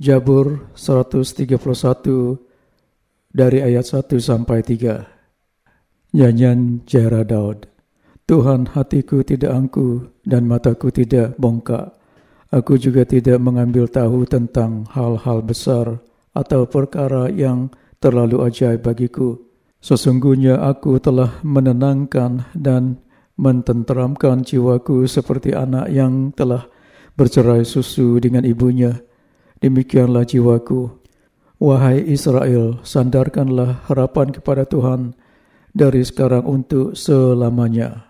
Jabur 131 dari ayat 1 sampai 3. Nyanyian Jera Daud. Tuhan hatiku tidak angku dan mataku tidak bongkak. Aku juga tidak mengambil tahu tentang hal-hal besar atau perkara yang terlalu ajaib bagiku. Sesungguhnya aku telah menenangkan dan mententeramkan jiwaku seperti anak yang telah bercerai susu dengan ibunya Demikianlah jiwaku. Wahai Israel, sandarkanlah harapan kepada Tuhan dari sekarang untuk selamanya.